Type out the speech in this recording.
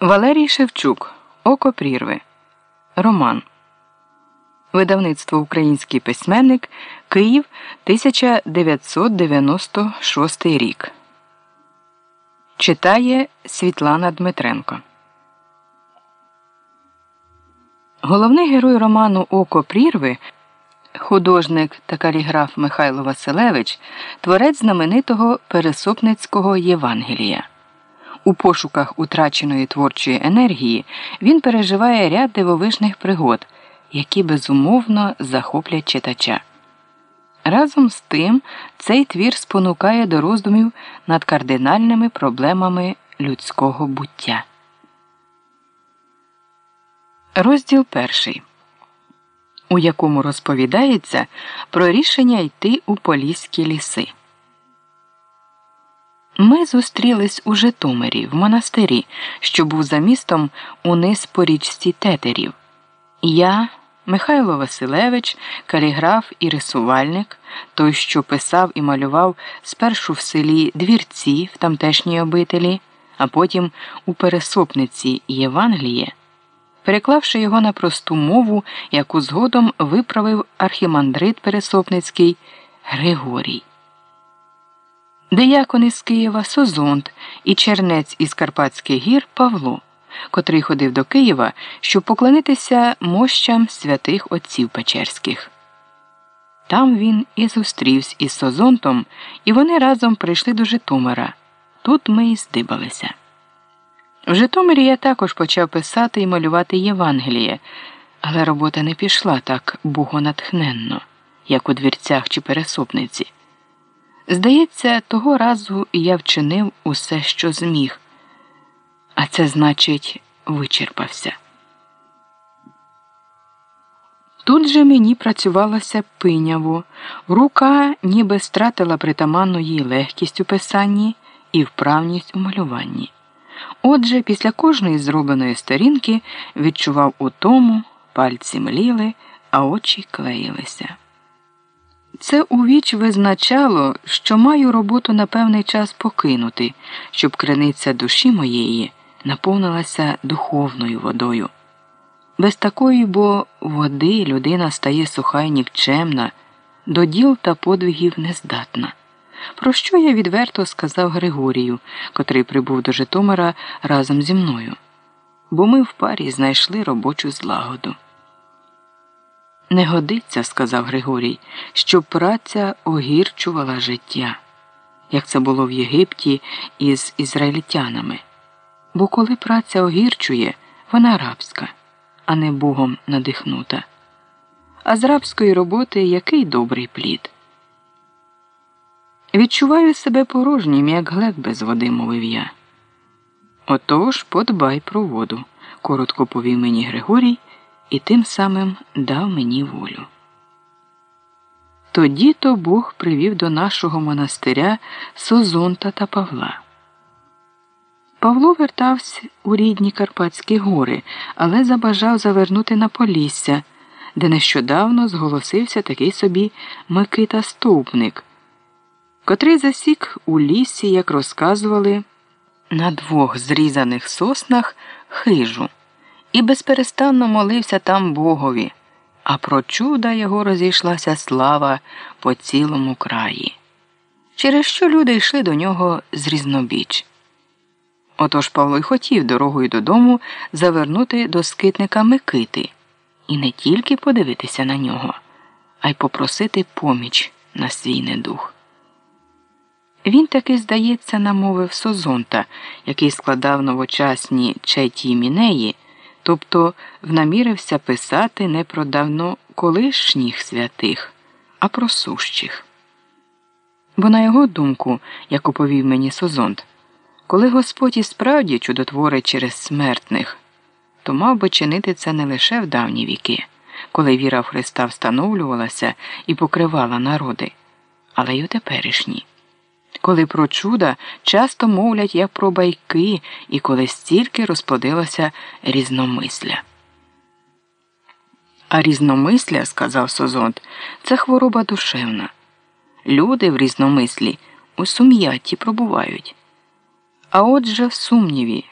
Валерій Шевчук Око прірви. Роман. Видавництво Український письменник Київ 1996 рік. Читає Світлана Дмитренко. Головний герой роману Око прірви. Художник та каліграф Михайло Василевич, творець знаменитого Пересопницького Євангелія. У пошуках утраченої творчої енергії він переживає ряд дивовижних пригод, які безумовно захоплять читача. Разом з тим цей твір спонукає до роздумів над кардинальними проблемами людського буття. Розділ перший у якому розповідається про рішення йти у Поліські ліси. Ми зустрілись у Житомирі в монастирі, що був за містом униз по річці тетерів. Я, Михайло Василевич, каліграф і рисувальник, той, що писав і малював спершу в селі двірці в тамтешній обителі, а потім у пересопниці Євангеліє переклавши його на просту мову, яку згодом виправив архімандрит Пересопницький Григорій. Деякон із Києва Созонт і чернець із Карпатських гір Павло, котрий ходив до Києва, щоб поклонитися мощам святих отців Печерських. Там він і зустрівся із Созонтом, і вони разом прийшли до Житомира. Тут ми і здибалися. В Житомирі я також почав писати і малювати Євангеліє, але робота не пішла так богонатхненно, як у двірцях чи пересопниці. Здається, того разу я вчинив усе, що зміг, а це значить, вичерпався. Тут же мені працювалося пиняво, рука ніби стратила притаманну їй легкість у писанні і вправність у малюванні. Отже, після кожної зробленої сторінки відчував утому, пальці мліли, а очі клеїлися. Це у віч визначало, що маю роботу на певний час покинути, щоб криниця душі моєї наповнилася духовною водою. Без такої бо води людина стає суха й нікчемна, до діл та подвигів нездатна про що я відверто сказав Григорію, котрий прибув до Житомира разом зі мною, бо ми в парі знайшли робочу злагоду. Не годиться, сказав Григорій, щоб праця огірчувала життя, як це було в Єгипті із ізраїльтянами. Бо коли праця огірчує, вона рабська, а не Богом надихнута. А з рабської роботи який добрий плід. Відчуваю себе порожнім, як глек без води, мовив я. Отож подбай про воду, коротко повів мені Григорій і тим самим дав мені волю. Тоді то Бог привів до нашого монастиря Созонта та Павла. Павло вертався у рідні Карпатські гори, але забажав завернути на Полісся, де нещодавно зголосився такий собі Микита Стовпник котрий засік у лісі, як розказували, на двох зрізаних соснах хижу і безперестанно молився там Богові, а про чуда його розійшлася слава по цілому краї, через що люди йшли до нього з різнобіч. Отож Павло й хотів дорогою додому завернути до скитника Микити і не тільки подивитися на нього, а й попросити поміч на свій недух. Він таки, здається, намовив Созонта, який складав новочасні четі мінеї, тобто внамірився писати не про давно колишніх святих, а про сущих. Бо, на його думку, як оповів мені Созонт, коли Господь і справді чудотворить через смертних, то мав би чинити це не лише в давні віки, коли віра в Христа встановлювалася і покривала народи, але й у теперішні коли про чуда часто мовлять як про байки і коли стільки розплодилося різномисля. А різномисля, сказав Созонт, це хвороба душевна. Люди в різномислі у сум'ятті пробувають. А отже в сумніві.